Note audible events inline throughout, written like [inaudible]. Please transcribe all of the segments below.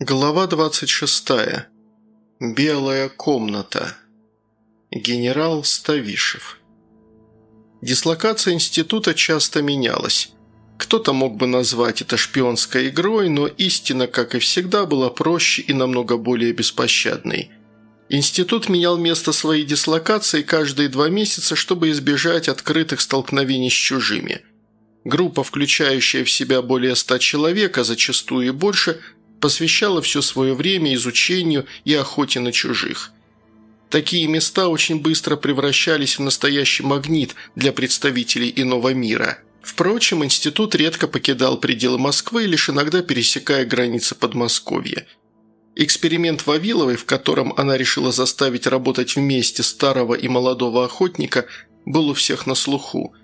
Глава 26. Белая комната. Генерал Ставишев. Дислокация института часто менялась. Кто-то мог бы назвать это шпионской игрой, но истина, как и всегда, была проще и намного более беспощадной. Институт менял место своей дислокации каждые два месяца, чтобы избежать открытых столкновений с чужими. Группа, включающая в себя более ста человек, а зачастую и больше – посвящала все свое время изучению и охоте на чужих. Такие места очень быстро превращались в настоящий магнит для представителей иного мира. Впрочем, институт редко покидал пределы Москвы, лишь иногда пересекая границы Подмосковья. Эксперимент Вавиловой, в котором она решила заставить работать вместе старого и молодого охотника, был у всех на слуху.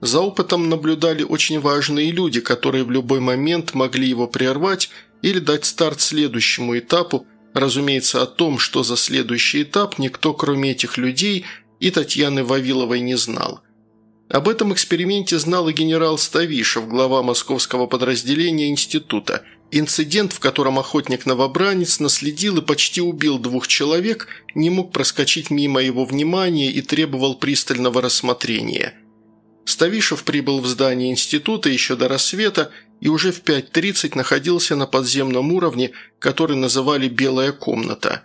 За опытом наблюдали очень важные люди, которые в любой момент могли его прервать или дать старт следующему этапу, разумеется, о том, что за следующий этап никто, кроме этих людей и Татьяны Вавиловой, не знал. Об этом эксперименте знал и генерал Ставишев, глава московского подразделения института. Инцидент, в котором охотник-новобранец наследил и почти убил двух человек, не мог проскочить мимо его внимания и требовал пристального рассмотрения. Ставишев прибыл в здание института еще до рассвета и уже в 5.30 находился на подземном уровне, который называли «Белая комната».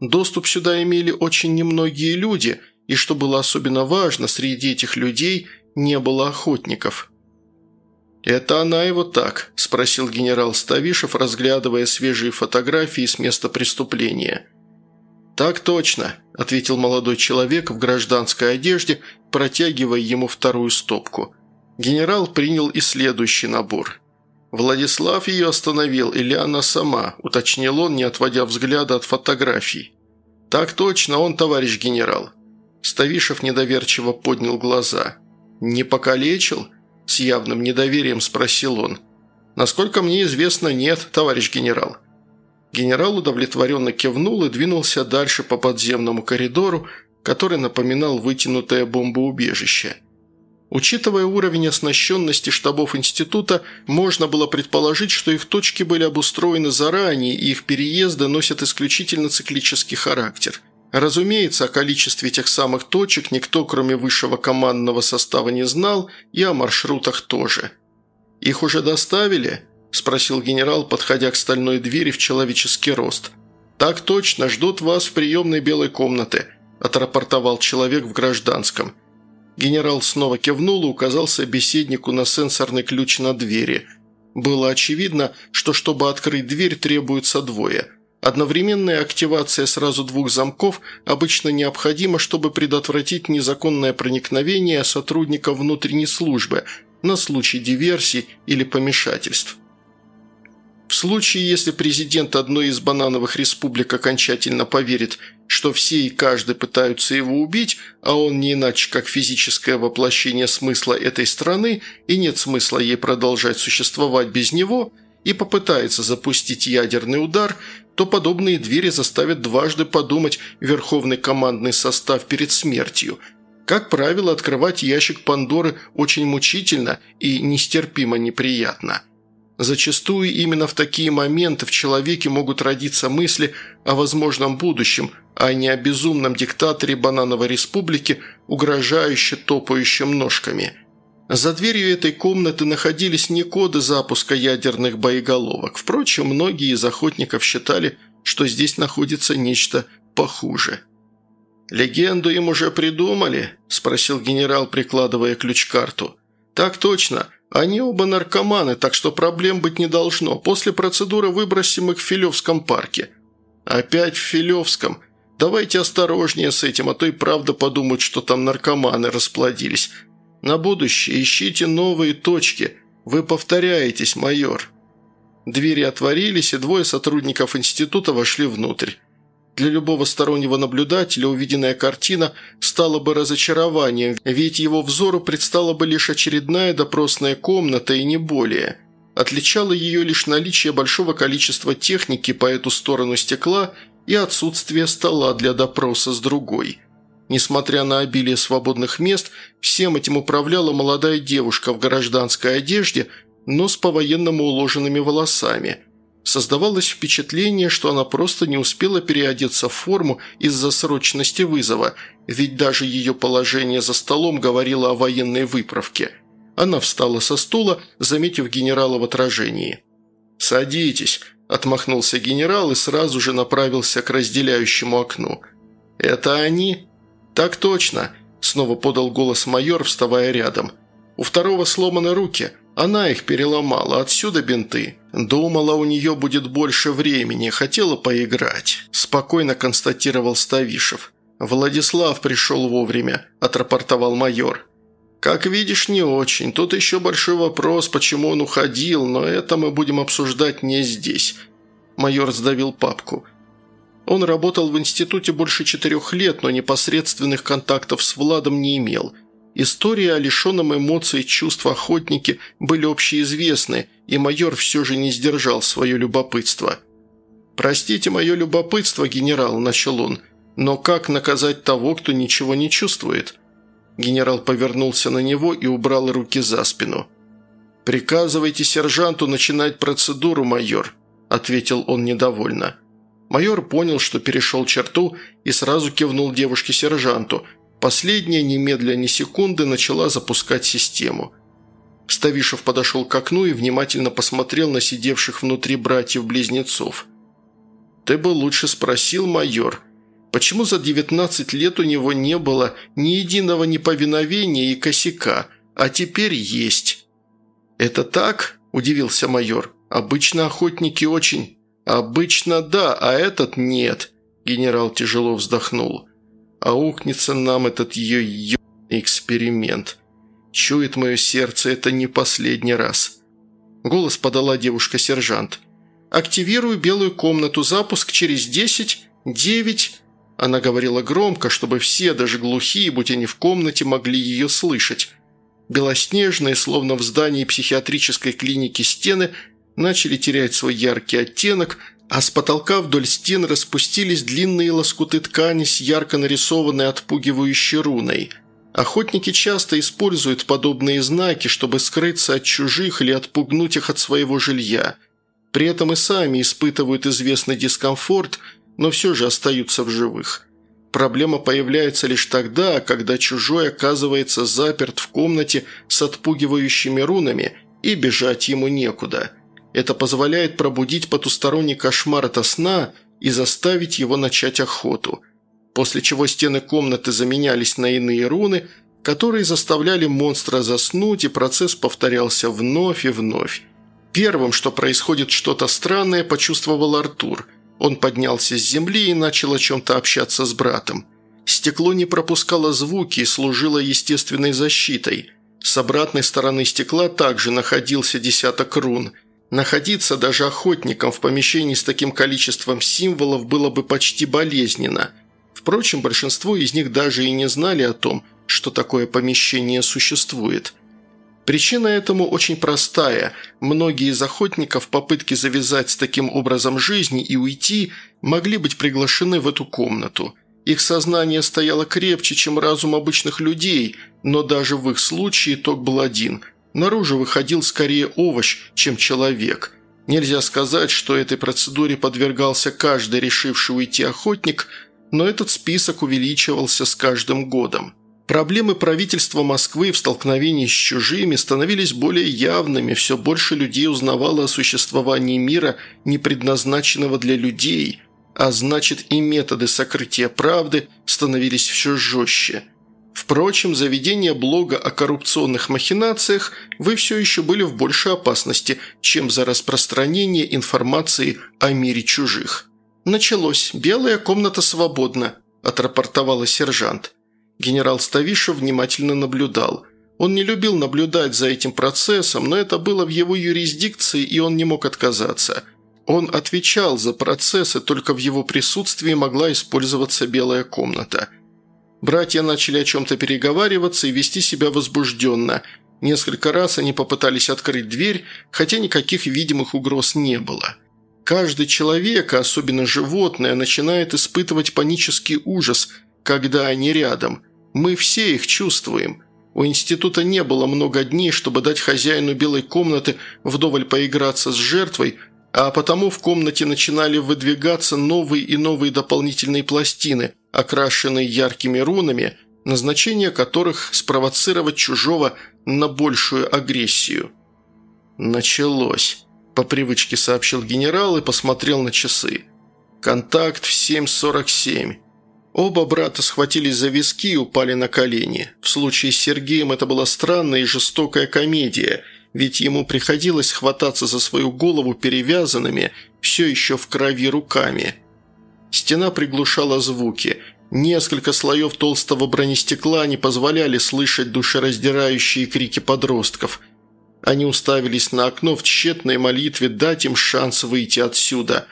Доступ сюда имели очень немногие люди, и, что было особенно важно, среди этих людей не было охотников. «Это она его так?» – спросил генерал Ставишев, разглядывая свежие фотографии с места преступления. «Так точно», – ответил молодой человек в гражданской одежде, протягивая ему вторую стопку. Генерал принял и следующий набор – «Владислав ее остановил или она сама?» – уточнил он, не отводя взгляда от фотографий. «Так точно, он товарищ генерал». Ставишев недоверчиво поднял глаза. «Не покалечил?» – с явным недоверием спросил он. «Насколько мне известно, нет, товарищ генерал». Генерал удовлетворенно кивнул и двинулся дальше по подземному коридору, который напоминал вытянутое бомбоубежище – Учитывая уровень оснащенности штабов института, можно было предположить, что их точки были обустроены заранее и их переезды носят исключительно циклический характер. Разумеется, о количестве тех самых точек никто, кроме высшего командного состава, не знал, и о маршрутах тоже. «Их уже доставили?» – спросил генерал, подходя к стальной двери в человеческий рост. «Так точно, ждут вас в приемной белой комнаты», – отрапортовал человек в гражданском – Генерал снова кивнул и указал собеседнику на сенсорный ключ на двери. Было очевидно, что чтобы открыть дверь требуется двое. Одновременная активация сразу двух замков обычно необходима, чтобы предотвратить незаконное проникновение сотрудников внутренней службы на случай диверсий или помешательств. В случае, если президент одной из банановых республик окончательно поверит, что все и каждый пытаются его убить, а он не иначе как физическое воплощение смысла этой страны, и нет смысла ей продолжать существовать без него, и попытается запустить ядерный удар, то подобные двери заставят дважды подумать верховный командный состав перед смертью. Как правило, открывать ящик Пандоры очень мучительно и нестерпимо неприятно – Зачастую именно в такие моменты в человеке могут родиться мысли о возможном будущем, а не о безумном диктаторе банановой республики, угрожающе топающим ножками. За дверью этой комнаты находились не коды запуска ядерных боеголовок. Впрочем, многие из охотников считали, что здесь находится нечто похуже. «Легенду им уже придумали?» – спросил генерал, прикладывая ключ-карту. «Так точно. Они оба наркоманы, так что проблем быть не должно. После процедуры выбросим их в Филевском парке». «Опять в Филевском. Давайте осторожнее с этим, а то и правда подумают, что там наркоманы расплодились. На будущее ищите новые точки. Вы повторяетесь, майор». Двери отворились, и двое сотрудников института вошли внутрь. Для любого стороннего наблюдателя увиденная картина стала бы разочарованием, ведь его взору предстала бы лишь очередная допросная комната и не более. Отличало ее лишь наличие большого количества техники по эту сторону стекла и отсутствие стола для допроса с другой. Несмотря на обилие свободных мест, всем этим управляла молодая девушка в гражданской одежде, но с по-военному уложенными волосами – Создавалось впечатление, что она просто не успела переодеться в форму из-за срочности вызова, ведь даже ее положение за столом говорило о военной выправке. Она встала со стула, заметив генерала в отражении. «Садитесь», – отмахнулся генерал и сразу же направился к разделяющему окну. «Это они?» «Так точно», – снова подал голос майор, вставая рядом. «У второго сломаны руки. Она их переломала, отсюда бинты. Думала, у нее будет больше времени, хотела поиграть», – спокойно констатировал Ставишев. «Владислав пришел вовремя», – отрапортовал майор. «Как видишь, не очень. Тут еще большой вопрос, почему он уходил, но это мы будем обсуждать не здесь». Майор сдавил папку. Он работал в институте больше четырех лет, но непосредственных контактов с Владом не имел. Истории о лишенном эмоций и чувств охотнике были общеизвестны, и майор все же не сдержал свое любопытство. «Простите мое любопытство, генерал», – начал он, – «но как наказать того, кто ничего не чувствует?» Генерал повернулся на него и убрал руки за спину. «Приказывайте сержанту начинать процедуру, майор», – ответил он недовольно. Майор понял, что перешел черту и сразу кивнул девушке-сержанту. Последняя, немедля ни секунды, начала запускать систему. Ставишев подошел к окну и внимательно посмотрел на сидевших внутри братьев-близнецов. «Ты бы лучше спросил, майор», Почему за 19 лет у него не было ни единого неповиновения и косяка, а теперь есть?» «Это так?» – удивился майор. «Обычно охотники очень...» «Обычно да, а этот нет», – генерал тяжело вздохнул. «Аукнется нам этот ее ебаный эксперимент. Чует мое сердце, это не последний раз». Голос подала девушка-сержант. «Активирую белую комнату. Запуск через десять, девять...» Она говорила громко, чтобы все, даже глухие, будь они в комнате, могли ее слышать. Белоснежные, словно в здании психиатрической клиники стены, начали терять свой яркий оттенок, а с потолка вдоль стен распустились длинные лоскуты ткани с ярко нарисованной отпугивающей руной. Охотники часто используют подобные знаки, чтобы скрыться от чужих или отпугнуть их от своего жилья. При этом и сами испытывают известный дискомфорт – но все же остаются в живых. Проблема появляется лишь тогда, когда чужой оказывается заперт в комнате с отпугивающими рунами и бежать ему некуда. Это позволяет пробудить потусторонний кошмар от сна и заставить его начать охоту. После чего стены комнаты заменялись на иные руны, которые заставляли монстра заснуть, и процесс повторялся вновь и вновь. Первым, что происходит что-то странное, почувствовал Артур – он поднялся с земли и начал о чем-то общаться с братом. Стекло не пропускало звуки и служило естественной защитой. С обратной стороны стекла также находился десяток рун. Находиться даже охотникам в помещении с таким количеством символов было бы почти болезненно. Впрочем, большинство из них даже и не знали о том, что такое помещение существует – Причина этому очень простая. Многие из охотников в попытке завязать с таким образом жизни и уйти могли быть приглашены в эту комнату. Их сознание стояло крепче, чем разум обычных людей, но даже в их случае итог был один. Наружу выходил скорее овощ, чем человек. Нельзя сказать, что этой процедуре подвергался каждый решивший уйти охотник, но этот список увеличивался с каждым годом. Проблемы правительства Москвы в столкновении с чужими становились более явными, все больше людей узнавало о существовании мира, не предназначенного для людей, а значит и методы сокрытия правды становились все жестче. Впрочем, за ведение блога о коррупционных махинациях вы все еще были в большей опасности, чем за распространение информации о мире чужих. «Началось. Белая комната свободна», – отрапортовала сержант. Генерал Ставишев внимательно наблюдал. Он не любил наблюдать за этим процессом, но это было в его юрисдикции, и он не мог отказаться. Он отвечал за процессы, только в его присутствии могла использоваться белая комната. Братья начали о чем-то переговариваться и вести себя возбужденно. Несколько раз они попытались открыть дверь, хотя никаких видимых угроз не было. Каждый человек, а особенно животное, начинает испытывать панический ужас – когда они рядом. Мы все их чувствуем. У института не было много дней, чтобы дать хозяину белой комнаты вдоволь поиграться с жертвой, а потому в комнате начинали выдвигаться новые и новые дополнительные пластины, окрашенные яркими рунами, назначение которых – спровоцировать чужого на большую агрессию. «Началось», – по привычке сообщил генерал и посмотрел на часы. «Контакт в 7.47». Оба брата схватились за виски и упали на колени. В случае с Сергеем это была странная и жестокая комедия – ведь ему приходилось хвататься за свою голову перевязанными, все еще в крови руками. Стена приглушала звуки. Несколько слоев толстого бронестекла не позволяли слышать душераздирающие крики подростков. Они уставились на окно в тщетной молитве дать им шанс выйти отсюда.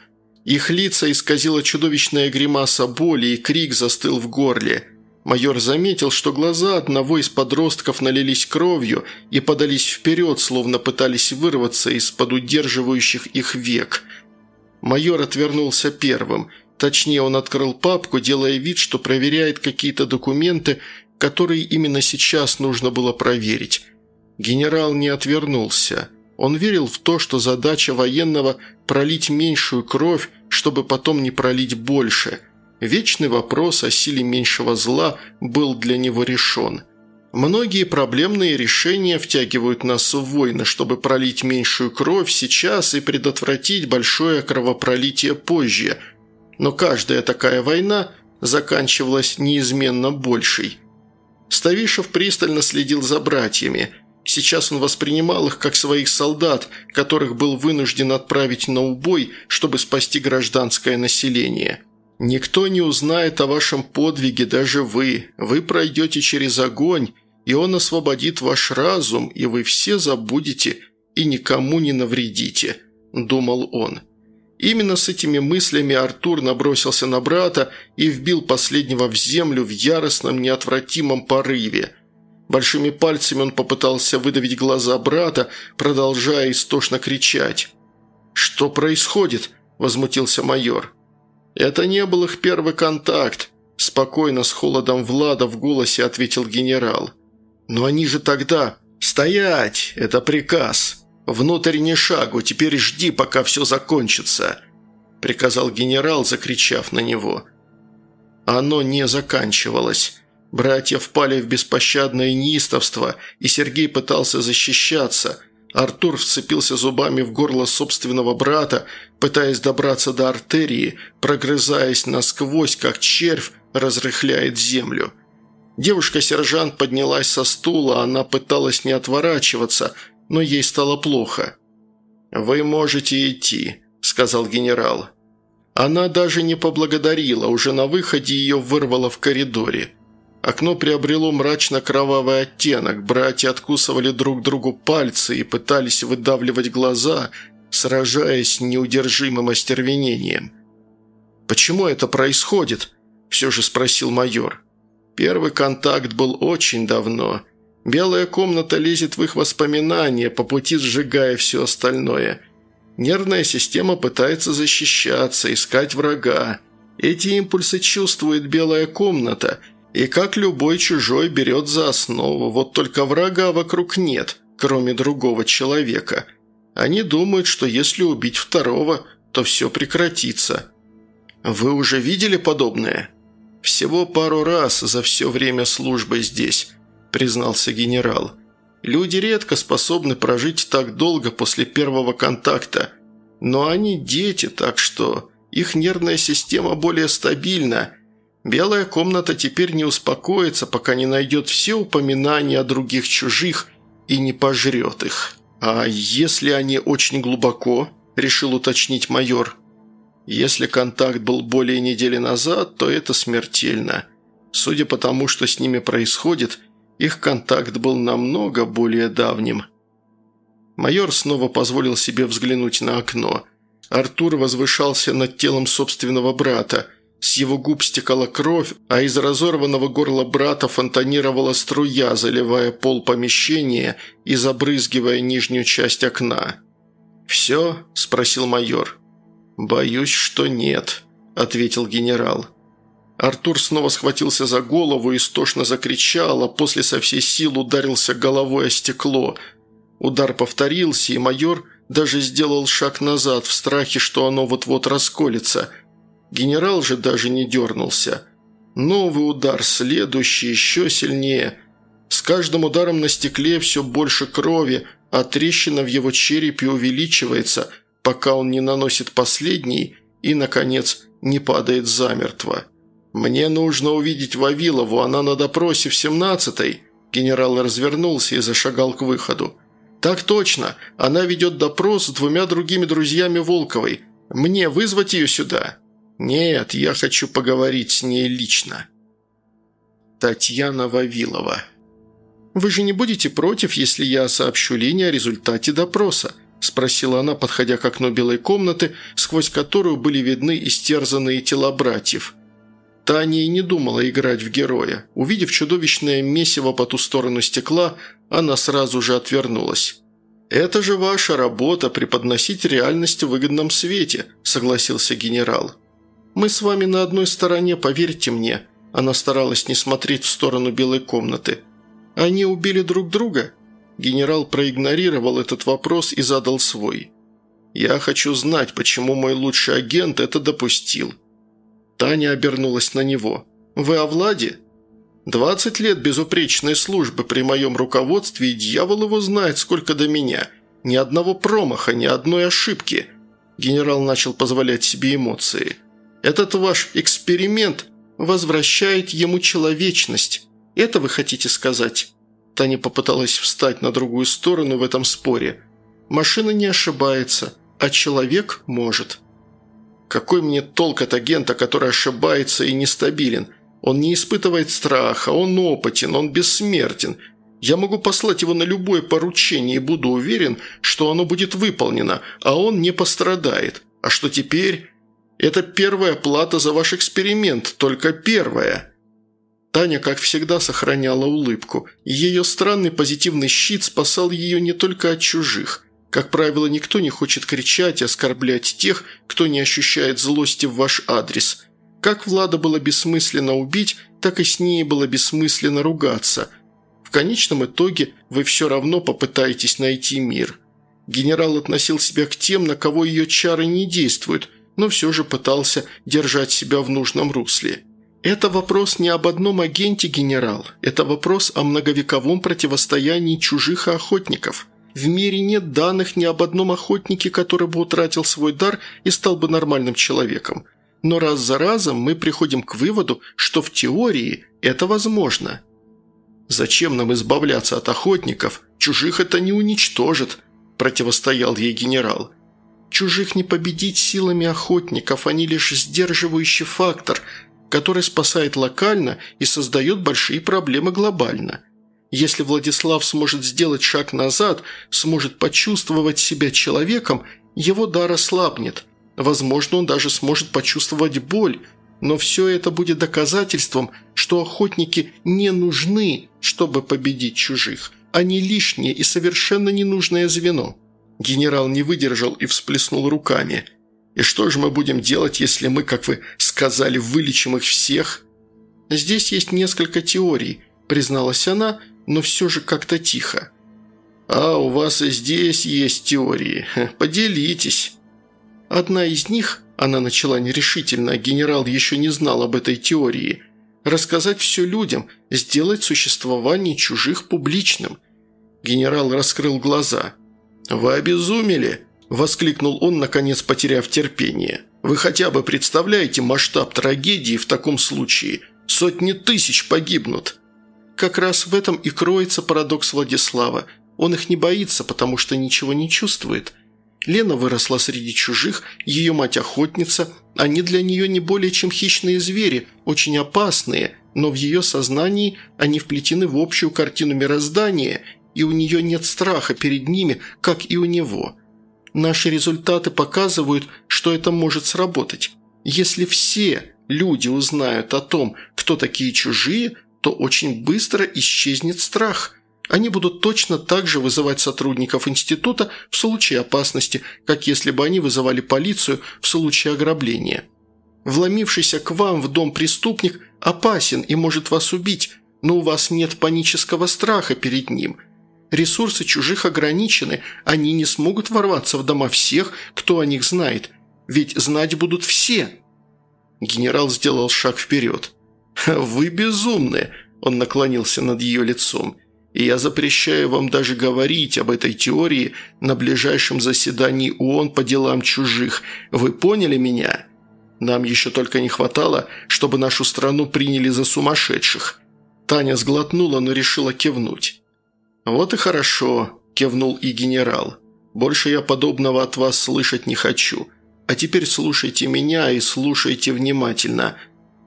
Их лица исказила чудовищная гримаса боли, и крик застыл в горле – Майор заметил, что глаза одного из подростков налились кровью и подались вперед, словно пытались вырваться из-под удерживающих их век. Майор отвернулся первым. Точнее, он открыл папку, делая вид, что проверяет какие-то документы, которые именно сейчас нужно было проверить. Генерал не отвернулся. Он верил в то, что задача военного – пролить меньшую кровь, чтобы потом не пролить больше – Вечный вопрос о силе меньшего зла был для него решен. Многие проблемные решения втягивают нас в войны, чтобы пролить меньшую кровь сейчас и предотвратить большое кровопролитие позже. Но каждая такая война заканчивалась неизменно большей. Ставишев пристально следил за братьями. Сейчас он воспринимал их как своих солдат, которых был вынужден отправить на убой, чтобы спасти гражданское население. Никто не узнает о вашем подвиге, даже вы. Вы пройдете через огонь, и он освободит ваш разум, и вы все забудете и никому не навредите», – думал он. Именно с этими мыслями Артур набросился на брата и вбил последнего в землю в яростном неотвратимом порыве. Большими пальцами он попытался выдавить глаза брата, продолжая истошно кричать. «Что происходит?» – возмутился майор. «Это не был их первый контакт», – спокойно с холодом Влада в голосе ответил генерал. «Но они же тогда...» «Стоять! Это приказ! Внутрь не шагу, теперь жди, пока все закончится!» – приказал генерал, закричав на него. Оно не заканчивалось. Братья впали в беспощадное неистовство, и Сергей пытался защищаться – Артур вцепился зубами в горло собственного брата, пытаясь добраться до артерии, прогрызаясь насквозь, как червь разрыхляет землю. Девушка-сержант поднялась со стула, она пыталась не отворачиваться, но ей стало плохо. «Вы можете идти», – сказал генерал. Она даже не поблагодарила, уже на выходе ее вырвало в коридоре. Окно приобрело мрачно-кровавый оттенок, братья откусывали друг другу пальцы и пытались выдавливать глаза, сражаясь неудержимым остервенением. «Почему это происходит?» – все же спросил майор. Первый контакт был очень давно. Белая комната лезет в их воспоминания, по пути сжигая все остальное. Нервная система пытается защищаться, искать врага. Эти импульсы чувствует белая комната – и как любой чужой берет за основу, вот только врага вокруг нет, кроме другого человека. Они думают, что если убить второго, то все прекратится. Вы уже видели подобное? Всего пару раз за все время службы здесь, признался генерал. Люди редко способны прожить так долго после первого контакта. Но они дети, так что их нервная система более стабильна – Белая комната теперь не успокоится, пока не найдет все упоминания о других чужих и не пожрет их. А если они очень глубоко, решил уточнить майор. Если контакт был более недели назад, то это смертельно. Судя по тому, что с ними происходит, их контакт был намного более давним. Майор снова позволил себе взглянуть на окно. Артур возвышался над телом собственного брата – с его губ стекала кровь, а из разорванного горла брата фонтанировала струя, заливая пол помещения и забрызгивая нижнюю часть окна. «Все?» – спросил майор. «Боюсь, что нет», – ответил генерал. Артур снова схватился за голову и истошно закричал, а после со всей сил ударился головой о стекло. Удар повторился, и майор даже сделал шаг назад в страхе, что оно вот-вот расколется. Генерал же даже не дернулся. Новый удар, следующий, еще сильнее. С каждым ударом на стекле все больше крови, а трещина в его черепе увеличивается, пока он не наносит последний и, наконец, не падает замертво. «Мне нужно увидеть Вавилову, она на допросе в семнадцатой». Генерал развернулся и зашагал к выходу. «Так точно. Она ведет допрос с двумя другими друзьями Волковой. Мне вызвать ее сюда?» «Нет, я хочу поговорить с ней лично». Татьяна Вавилова «Вы же не будете против, если я сообщу Лене о результате допроса?» – спросила она, подходя к окну белой комнаты, сквозь которую были видны истерзанные тела братьев. Таня и не думала играть в героя. Увидев чудовищное месиво по ту сторону стекла, она сразу же отвернулась. «Это же ваша работа – преподносить реальность в выгодном свете», – согласился генерал. «Мы с вами на одной стороне, поверьте мне». Она старалась не смотреть в сторону белой комнаты – они убили друг друга?» Генерал проигнорировал этот вопрос и задал свой. «Я хочу знать, почему мой лучший агент это допустил». Таня обернулась на него. «Вы о Владе?» «Двадцать лет безупречной службы при моем руководстве, и дьявол его знает, сколько до меня. Ни одного промаха, ни одной ошибки». Генерал начал позволять себе эмоции. «Этот ваш эксперимент возвращает ему человечность. Это вы хотите сказать?» Таня попыталась встать на другую сторону в этом споре. «Машина не ошибается, а человек может». «Какой мне толк от агента, который ошибается и нестабилен? Он не испытывает страха, он опытен, он бессмертен. Я могу послать его на любое поручение и буду уверен, что оно будет выполнено, а он не пострадает. А что теперь? Это первая плата за ваш эксперимент, только первая». Таня, как всегда, сохраняла улыбку. Ее странный позитивный щит спасал ее не только от чужих. Как правило, никто не хочет кричать и оскорблять тех, кто не ощущает злости в ваш адрес. Как Влада было бессмысленно убить, так и с ней было бессмысленно ругаться. В конечном итоге вы все равно попытаетесь найти мир. Генерал относил себя к тем, на кого ее чары не действуют, но все же пытался держать себя в нужном русле. «Это вопрос не об одном агенте, генерал. Это вопрос о многовековом противостоянии чужих и охотников. В мире нет данных ни об одном охотнике, который бы утратил свой дар и стал бы нормальным человеком. Но раз за разом мы приходим к выводу, что в теории это возможно. Зачем нам избавляться от охотников? Чужих это не уничтожит», – противостоял ей генерал. «Чужих не победить силами охотников, они лишь сдерживающий фактор – который спасает локально и создает большие проблемы глобально. Если Владислав сможет сделать шаг назад, сможет почувствовать себя человеком, его дар ослабнет. Возможно, он даже сможет почувствовать боль, но все это будет доказательством, что охотники не нужны, чтобы победить чужих. Они лишнее и совершенно ненужное звено. Генерал не выдержал и всплеснул руками – и что же мы будем делать, если мы, как вы сказали, вылечим их всех?» «Здесь есть несколько теорий», – призналась она, но все же как-то тихо. «А, у вас и здесь есть теории. [laughs] Поделитесь». Одна из них, она начала нерешительно, а генерал еще не знал об этой теории, рассказать все людям, сделать существование чужих публичным. Генерал раскрыл глаза. «Вы обезумели?» Воскликнул он, наконец потеряв терпение. «Вы хотя бы представляете масштаб трагедии в таком случае? Сотни тысяч погибнут!» Как раз в этом и кроется парадокс Владислава. Он их не боится, потому что ничего не чувствует. Лена выросла среди чужих, ее мать охотница. Они для нее не более чем хищные звери, очень опасные, но в ее сознании они вплетены в общую картину мироздания, и у нее нет страха перед ними, как и у него. Наши результаты показывают, что это может сработать. Если все люди узнают о том, кто такие чужие, то очень быстро исчезнет страх. Они будут точно так же вызывать сотрудников института в случае опасности, как если бы они вызывали полицию в случае ограбления. Вломившийся к вам в дом преступник опасен и может вас убить, но у вас нет панического страха перед ним – Ресурсы чужих ограничены, они не смогут ворваться в дома всех, кто о них знает. Ведь знать будут все». Генерал сделал шаг вперед. «Вы безумны!» – он наклонился над ее лицом. «И я запрещаю вам даже говорить об этой теории на ближайшем заседании ООН по делам чужих. Вы поняли меня? Нам еще только не хватало, чтобы нашу страну приняли за сумасшедших». Таня сглотнула, но решила кивнуть. «Вот и хорошо», – кивнул и генерал. «Больше я подобного от вас слышать не хочу. А теперь слушайте меня и слушайте внимательно.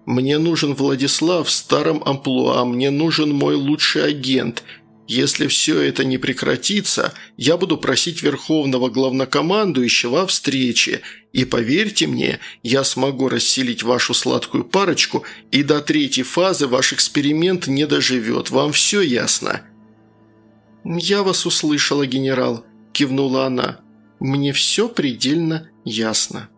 Мне нужен Владислав в старом амплуа, мне нужен мой лучший агент. Если все это не прекратится, я буду просить Верховного Главнокомандующего о встрече, и поверьте мне, я смогу расселить вашу сладкую парочку, и до третьей фазы ваш эксперимент не доживет. Вам все ясно?» «Я вас услышала, генерал», – кивнула она. «Мне все предельно ясно».